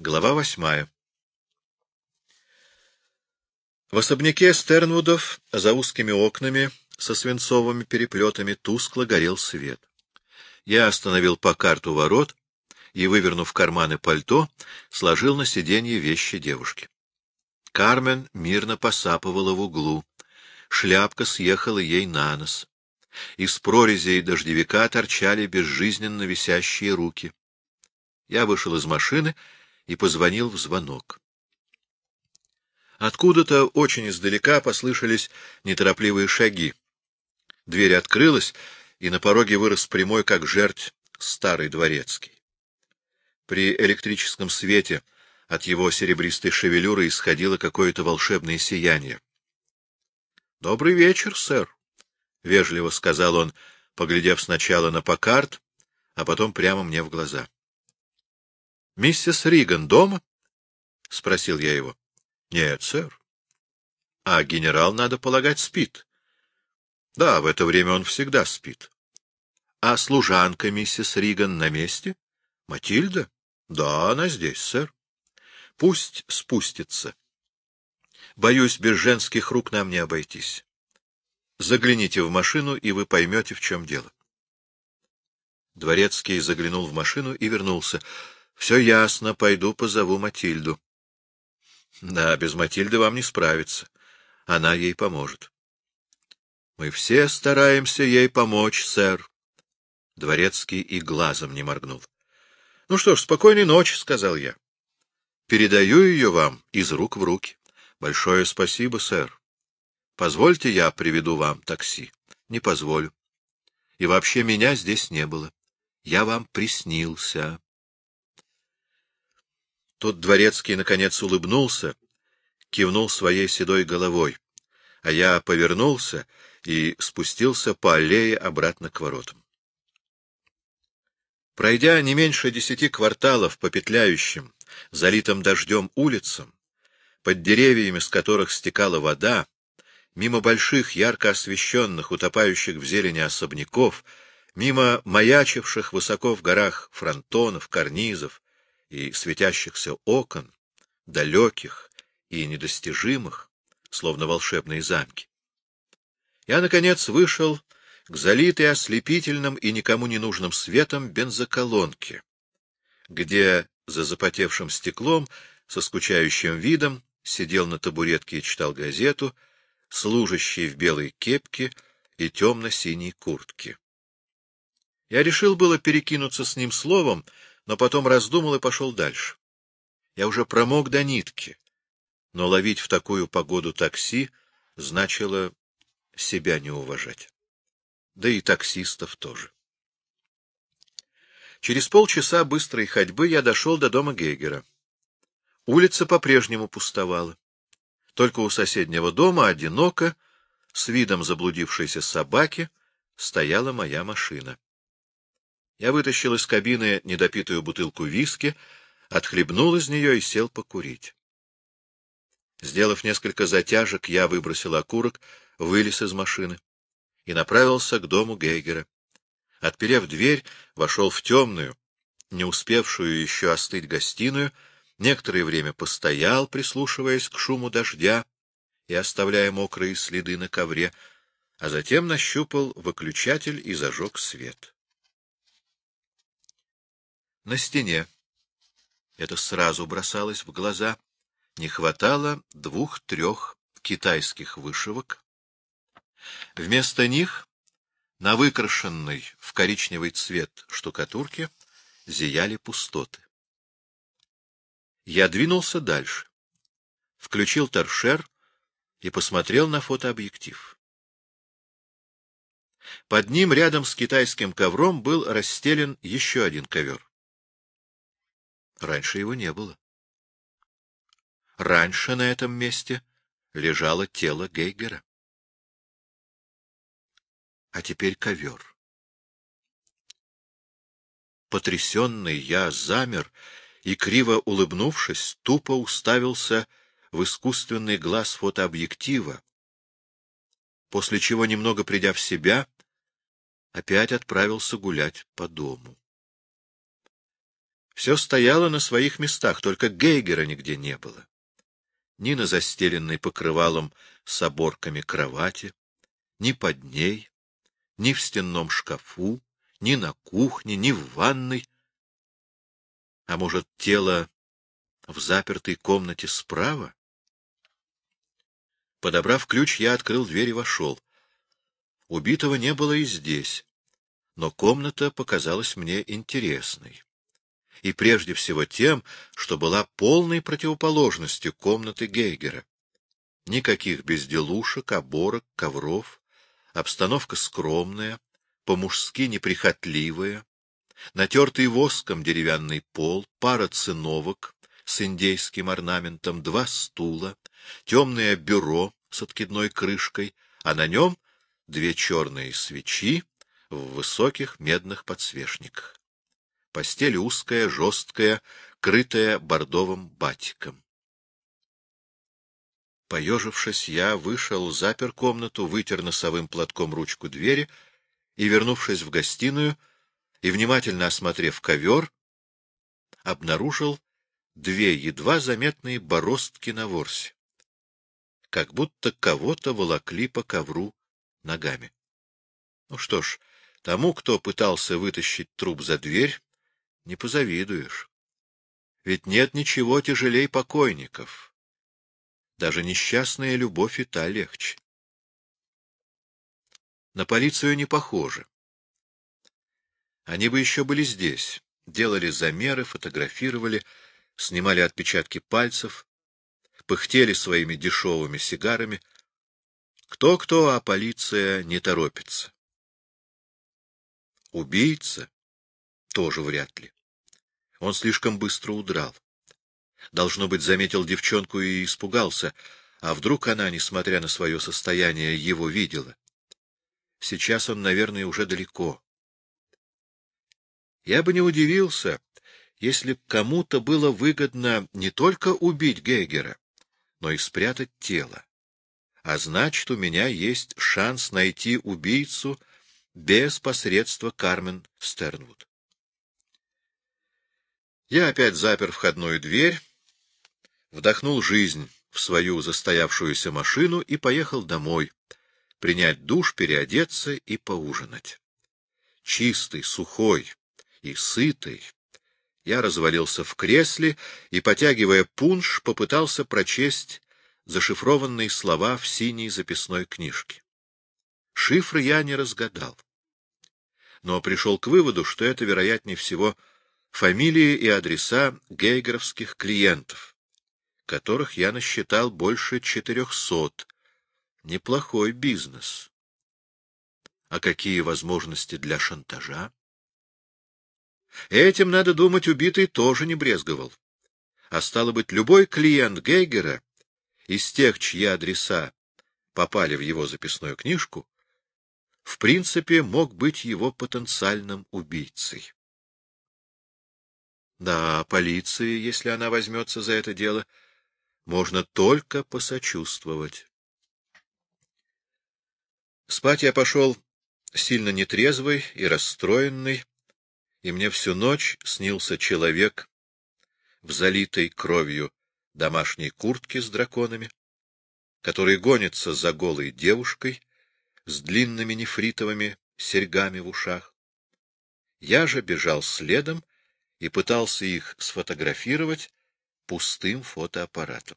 Глава восьмая В особняке Стернвудов за узкими окнами со свинцовыми переплетами тускло горел свет. Я остановил по карту ворот и, вывернув карманы пальто, сложил на сиденье вещи девушки. Кармен мирно посапывала в углу. Шляпка съехала ей на нос. Из прорезей дождевика торчали безжизненно висящие руки. Я вышел из машины и позвонил в звонок. Откуда-то очень издалека послышались неторопливые шаги. Дверь открылась, и на пороге вырос прямой, как жерть, старый дворецкий. При электрическом свете от его серебристой шевелюры исходило какое-то волшебное сияние. — Добрый вечер, сэр, — вежливо сказал он, поглядев сначала на Покарт, а потом прямо мне в глаза. — Миссис Риган дома? — спросил я его. — Нет, сэр. — А генерал, надо полагать, спит. — Да, в это время он всегда спит. — А служанка миссис Риган на месте? — Матильда? — Да, она здесь, сэр. — Пусть спустится. Боюсь, без женских рук нам не обойтись. Загляните в машину, и вы поймете, в чем дело. Дворецкий заглянул в машину и вернулся. Все ясно, пойду позову Матильду. Да, без Матильды вам не справиться. Она ей поможет. Мы все стараемся ей помочь, сэр. Дворецкий и глазом не моргнул. — Ну что ж, спокойной ночи, — сказал я. — Передаю ее вам из рук в руки. — Большое спасибо, сэр. Позвольте, я приведу вам такси. — Не позволю. И вообще меня здесь не было. Я вам приснился. Тут дворецкий, наконец, улыбнулся, кивнул своей седой головой, а я повернулся и спустился по аллее обратно к воротам. Пройдя не меньше десяти кварталов по петляющим, залитым дождем улицам, под деревьями, с которых стекала вода, мимо больших, ярко освещенных, утопающих в зелени особняков, мимо маячивших высоко в горах фронтонов, карнизов, и светящихся окон, далеких и недостижимых, словно волшебные замки. Я, наконец, вышел к залитой ослепительным и никому не нужным светом бензоколонке, где за запотевшим стеклом со скучающим видом сидел на табуретке и читал газету, служащий в белой кепке и темно-синей куртке. Я решил было перекинуться с ним словом, но потом раздумал и пошел дальше. Я уже промок до нитки, но ловить в такую погоду такси значило себя не уважать. Да и таксистов тоже. Через полчаса быстрой ходьбы я дошел до дома Гейгера. Улица по-прежнему пустовала. Только у соседнего дома, одиноко, с видом заблудившейся собаки, стояла моя машина. Я вытащил из кабины недопитую бутылку виски, отхлебнул из нее и сел покурить. Сделав несколько затяжек, я выбросил окурок, вылез из машины и направился к дому Гейгера. Отперев дверь, вошел в темную, не успевшую еще остыть гостиную, некоторое время постоял, прислушиваясь к шуму дождя и оставляя мокрые следы на ковре, а затем нащупал выключатель и зажег свет на стене. Это сразу бросалось в глаза. Не хватало двух-трех китайских вышивок. Вместо них на выкрашенной в коричневый цвет штукатурке зияли пустоты. Я двинулся дальше, включил торшер и посмотрел на фотообъектив. Под ним рядом с китайским ковром был расстелен еще один ковер. Раньше его не было. Раньше на этом месте лежало тело Гейгера. А теперь ковер. Потрясенный я замер и, криво улыбнувшись, тупо уставился в искусственный глаз фотообъектива, после чего, немного придя в себя, опять отправился гулять по дому. Все стояло на своих местах, только Гейгера нигде не было. Ни на застеленной покрывалом с оборками кровати, ни под ней, ни в стенном шкафу, ни на кухне, ни в ванной. А может, тело в запертой комнате справа? Подобрав ключ, я открыл дверь и вошел. Убитого не было и здесь, но комната показалась мне интересной. И прежде всего тем, что была полной противоположностью комнаты Гейгера. Никаких безделушек, оборок, ковров, обстановка скромная, по-мужски неприхотливая, натертый воском деревянный пол, пара циновок с индейским орнаментом, два стула, темное бюро с откидной крышкой, а на нем две черные свечи в высоких медных подсвечниках. Постель узкая, жесткая, крытая бордовым батиком. Поежившись, я вышел, запер комнату, вытер носовым платком ручку двери и, вернувшись в гостиную и внимательно осмотрев ковер, обнаружил две едва заметные бороздки на ворсе как будто кого-то волокли по ковру ногами. Ну что ж, тому, кто пытался вытащить труп за дверь, не позавидуешь. Ведь нет ничего тяжелей покойников. Даже несчастная любовь и та легче. На полицию не похоже. Они бы еще были здесь, делали замеры, фотографировали, снимали отпечатки пальцев, пыхтели своими дешевыми сигарами. Кто-кто, а полиция не торопится. Убийца? Тоже вряд ли. Он слишком быстро удрал. Должно быть, заметил девчонку и испугался, а вдруг она, несмотря на свое состояние, его видела. Сейчас он, наверное, уже далеко. Я бы не удивился, если кому-то было выгодно не только убить Гейгера, но и спрятать тело. А значит, у меня есть шанс найти убийцу без посредства Кармен Стернвуд. Я опять запер входную дверь, вдохнул жизнь в свою застоявшуюся машину и поехал домой, принять душ, переодеться и поужинать. Чистый, сухой и сытый, я развалился в кресле и, потягивая пунш, попытался прочесть зашифрованные слова в синей записной книжке. Шифры я не разгадал, но пришел к выводу, что это, вероятнее всего, фамилии и адреса гейгеровских клиентов, которых я насчитал больше четырехсот. Неплохой бизнес. А какие возможности для шантажа? Этим, надо думать, убитый тоже не брезговал. А стало быть, любой клиент Гейгера из тех, чьи адреса попали в его записную книжку, в принципе, мог быть его потенциальным убийцей. Да, полиции, если она возьмется за это дело, можно только посочувствовать. Спать я пошел сильно нетрезвый и расстроенный, и мне всю ночь снился человек в залитой кровью домашней куртке с драконами, который гонится за голой девушкой с длинными нефритовыми серьгами в ушах. Я же бежал следом и пытался их сфотографировать пустым фотоаппаратом.